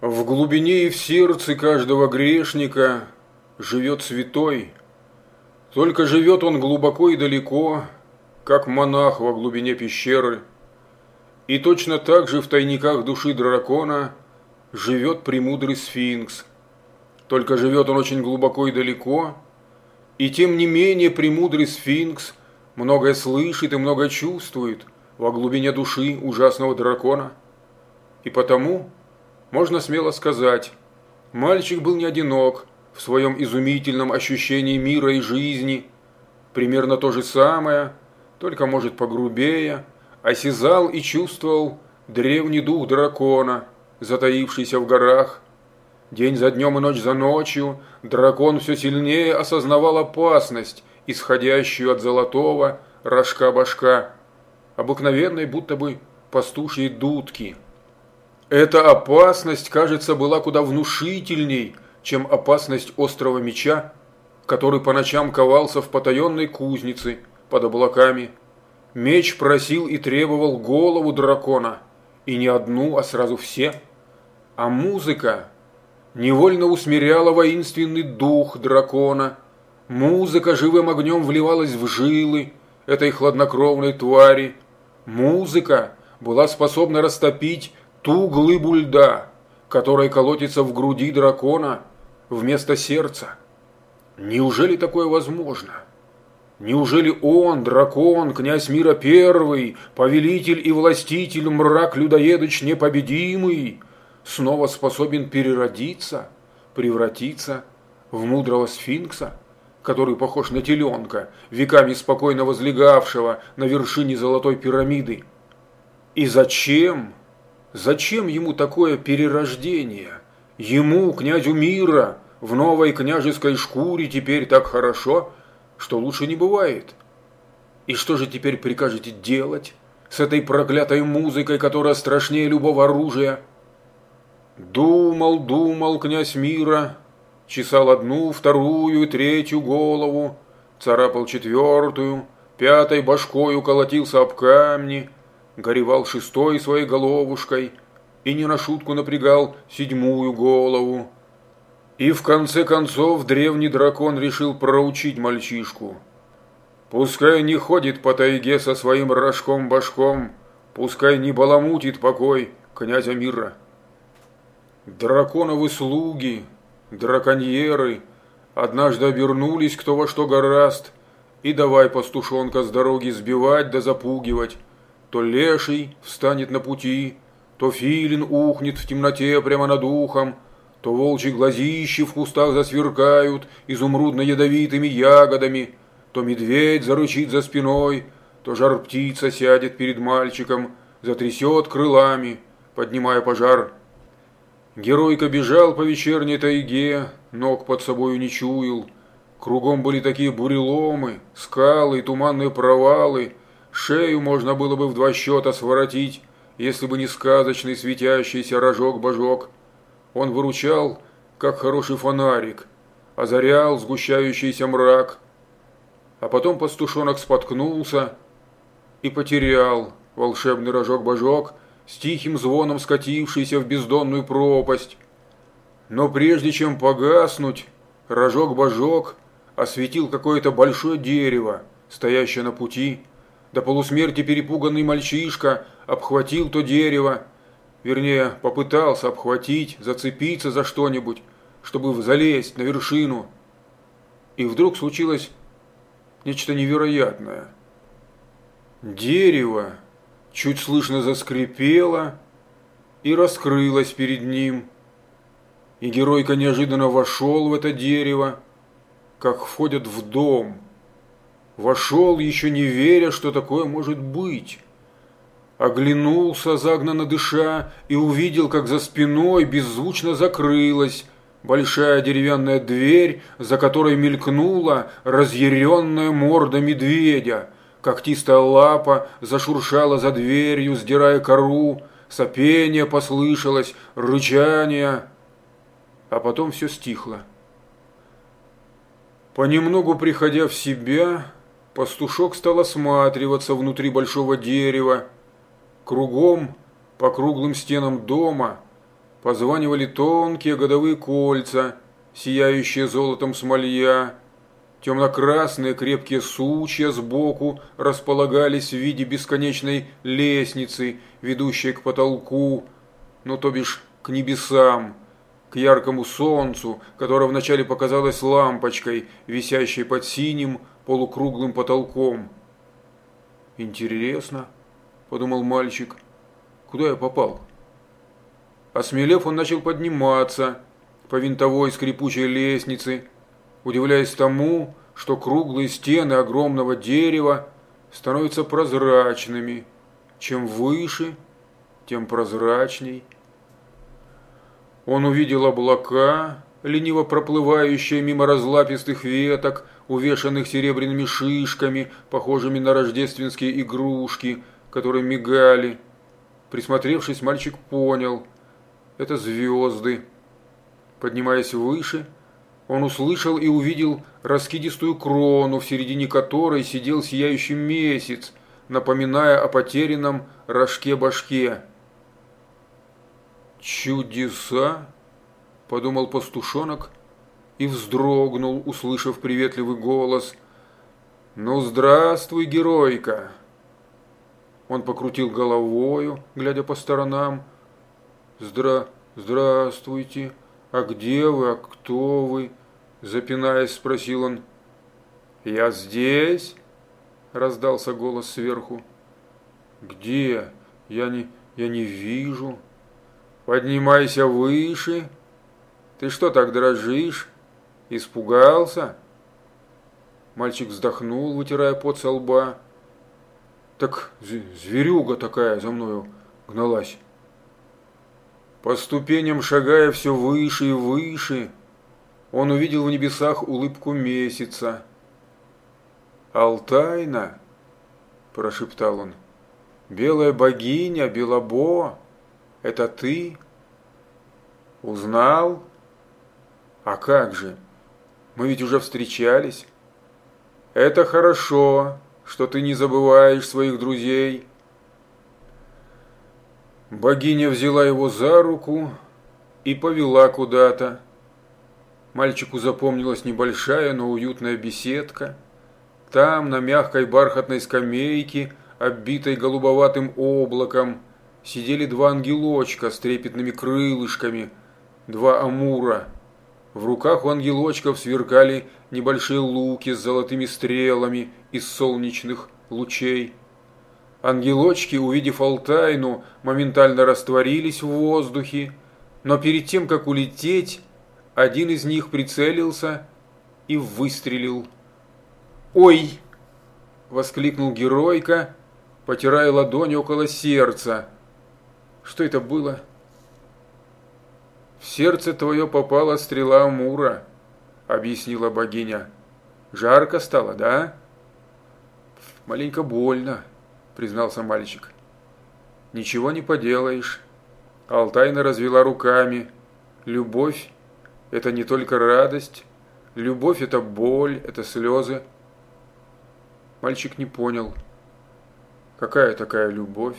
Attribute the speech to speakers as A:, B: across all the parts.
A: В глубине и в сердце каждого грешника живет святой. Только живет он глубоко и далеко, как монах во глубине пещеры. И точно так же в тайниках души дракона живет премудрый сфинкс. Только живет он очень глубоко и далеко, и тем не менее премудрый сфинкс многое слышит и многое чувствует во глубине души ужасного дракона. И потому можно смело сказать, мальчик был не одинок в своем изумительном ощущении мира и жизни. Примерно то же самое, только, может, погрубее, осязал и чувствовал древний дух дракона, затаившийся в горах. День за днем и ночь за ночью дракон все сильнее осознавал опасность, исходящую от золотого рожка башка, обыкновенной будто бы пастушьей дудки – эта опасность, кажется, была куда внушительней, чем опасность острого меча, который по ночам ковался в потаенной кузнице под облаками. Меч просил и требовал голову дракона, и не одну, а сразу все. А музыка невольно усмиряла воинственный дух дракона. Музыка живым огнем вливалась в жилы этой хладнокровной твари. Музыка была способна растопить ту глыбу льда, которая колотится в груди дракона вместо сердца. Неужели такое возможно? Неужели он, дракон, князь мира первый, повелитель и властитель, мрак людоедыч непобедимый, снова способен переродиться, превратиться в мудрого сфинкса, который похож на теленка, веками спокойно возлегавшего на вершине золотой пирамиды? И зачем Зачем ему такое перерождение? Ему, князю мира, в новой княжеской шкуре теперь так хорошо, что лучше не бывает. И что же теперь прикажете делать с этой проклятой музыкой, которая страшнее любого оружия? Думал, думал князь мира, чесал одну, вторую, третью голову, царапал четвертую, пятой башкою колотился об камни – горевал шестой своей головушкой и не на шутку напрягал седьмую голову. И в конце концов древний дракон решил проучить мальчишку. Пускай не ходит по тайге со своим рожком-башком, пускай не баламутит покой князя мира. Драконовы слуги, драконьеры, однажды обернулись кто во что гораст, и давай пастушонка с дороги сбивать да запугивать, то леший встанет на пути, то филин ухнет в темноте прямо над ухом, то волчьи глазищи в кустах засверкают изумрудно-ядовитыми ягодами, то медведь зарычит за спиной, то жар-птица сядет перед мальчиком, затрясет крылами, поднимая пожар. Геройка бежал по вечерней тайге, ног под собою не чуял. Кругом были такие буреломы, скалы и туманные провалы, Шею можно было бы в два счета своротить, если бы не сказочный светящийся рожок-божок. Он выручал, как хороший фонарик, озарял сгущающийся мрак. А потом пастушонок споткнулся и потерял волшебный рожок-божок, с тихим звоном скатившийся в бездонную пропасть. Но прежде чем погаснуть, рожок-божок осветил какое-то большое дерево, стоящее на пути, до полусмерти перепуганный мальчишка обхватил то дерево, вернее, попытался обхватить, зацепиться за что-нибудь, чтобы залезть на вершину. И вдруг случилось нечто невероятное. Дерево чуть слышно заскрипело и раскрылось перед ним. И геройка неожиданно вошел в это дерево, как входят в дом – Вошел, еще не веря, что такое может быть. Оглянулся, загнанно дыша, и увидел, как за спиной беззвучно закрылась большая деревянная дверь, за которой мелькнула разъяренная морда медведя. Когтистая лапа зашуршала за дверью, сдирая кору, сопение послышалось, рычание, а потом все стихло. Понемногу приходя в себя, Пастушок стал осматриваться внутри большого дерева. Кругом, по круглым стенам дома, позванивали тонкие годовые кольца, сияющие золотом смолья, темно-красные крепкие сучья сбоку располагались в виде бесконечной лестницы, ведущей к потолку, ну то бишь к небесам, к яркому солнцу, которое вначале показалось лампочкой, висящей под синим полукруглым потолком. «Интересно», – подумал мальчик, – «куда я попал?» Осмелев, он начал подниматься по винтовой скрипучей лестнице, удивляясь тому, что круглые стены огромного дерева становятся прозрачными. Чем выше, тем прозрачней. Он увидел облака, лениво проплывающие мимо разлапистых веток, увешанных серебряными шишками, похожими на рождественские игрушки, которые мигали. Присмотревшись, мальчик понял – это звезды. Поднимаясь выше, он услышал и увидел раскидистую крону, в середине которой сидел сияющий месяц, напоминая о потерянном рожке-башке. «Чудеса!» – подумал пастушонок и вздрогнул, услышав приветливый голос. «Ну, здравствуй, геройка!» Он покрутил головою, глядя по сторонам. «Здра... здравствуйте! А где вы? А кто вы?» Запинаясь, спросил он. «Я здесь?» – раздался голос сверху. «Где? Я не, я не вижу». Поднимайся выше. Ты что так дрожишь? Испугался? Мальчик вздохнул, вытирая пот со лба. Так зверюга такая за мною гналась. По ступеням шагая все выше и выше, он увидел в небесах улыбку месяца. «Алтайна!» – прошептал он. «Белая богиня, Белобо!» Это ты? Узнал? А как же? Мы ведь уже встречались. Это хорошо, что ты не забываешь своих друзей. Богиня взяла его за руку и повела куда-то. Мальчику запомнилась небольшая, но уютная беседка. Там, на мягкой бархатной скамейке, оббитой голубоватым облаком, сидели два ангелочка с трепетными крылышками, два амура. В руках у ангелочков сверкали небольшие луки с золотыми стрелами из солнечных лучей. Ангелочки, увидев Алтайну, моментально растворились в воздухе, но перед тем, как улететь, один из них прицелился и выстрелил. «Ой!» – воскликнул геройка, потирая ладонь около сердца – что это было? В сердце твое попала стрела Амура, объяснила богиня. Жарко стало, да? Маленько больно, признался мальчик. Ничего не поделаешь. Алтайна развела руками. Любовь – это не только радость. Любовь – это боль, это слезы. Мальчик не понял, какая такая любовь.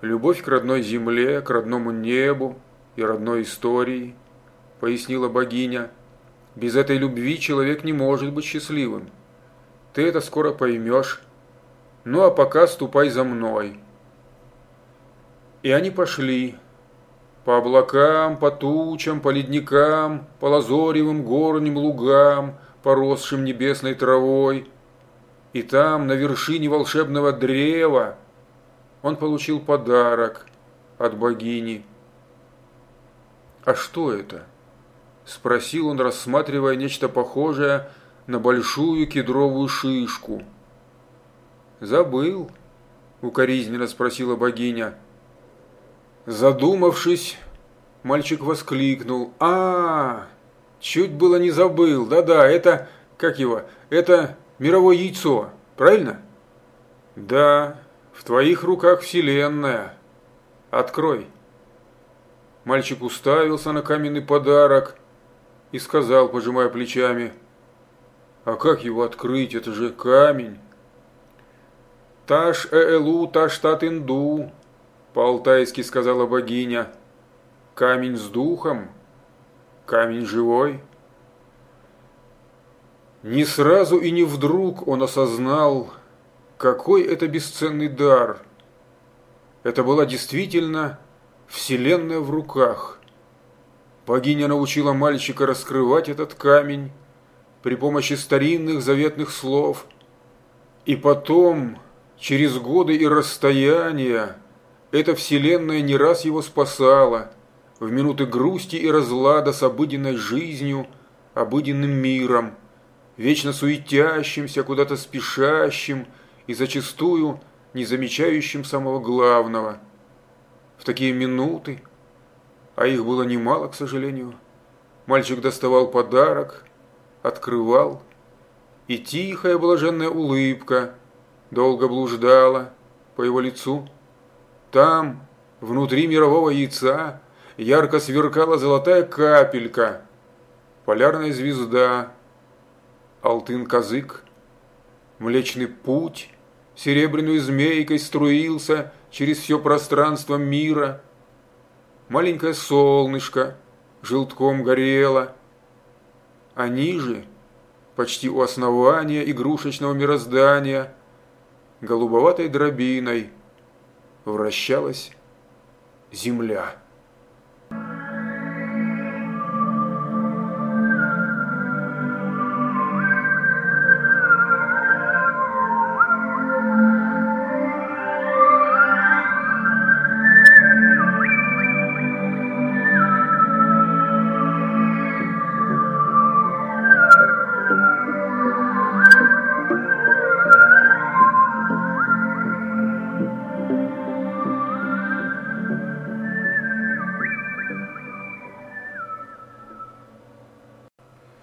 A: Любовь к родной земле, к родному небу и родной истории, пояснила богиня. Без этой любви человек не может быть счастливым. Ты это скоро поймешь. Ну а пока ступай за мной. И они пошли. По облакам, по тучам, по ледникам, по лазоревым горним лугам, поросшим небесной травой. И там, на вершине волшебного древа, он получил подарок от богини. «А что это?» – спросил он, рассматривая нечто похожее на большую кедровую шишку. «Забыл?» – укоризненно спросила богиня. Задумавшись, мальчик воскликнул. а, Чуть было не забыл. Да-да, это... Как его? Это мировое яйцо, правильно?» «Да, в твоих руках вселенная. Открой. Мальчик уставился на каменный подарок и сказал, пожимая плечами, «А как его открыть? Это же камень!» «Таш ээлу таштат инду», – по-алтайски сказала богиня. камень с духом, камень живой. Не сразу и не вдруг он осознал, какой это бесценный дар. Это была действительно вселенная в руках. Богиня научила мальчика раскрывать этот камень при помощи старинных заветных слов. И потом, через годы и расстояния, эта вселенная не раз его спасала в минуты грусти и разлада с обыденной жизнью, обыденным миром, вечно суетящимся, куда-то спешащим и зачастую не замечающим самого главного. В такие минуты, а их было немало, к сожалению, мальчик доставал подарок, открывал, и тихая блаженная улыбка долго блуждала по его лицу. Там, внутри мирового яйца, ярко сверкала золотая капелька, полярная звезда, алтын-козык, млечный путь серебряной змейкой струился через все пространство мира. Маленькое солнышко желтком горело, а ниже, почти у основания игрушечного мироздания, голубоватой дробиной – вращалась земля.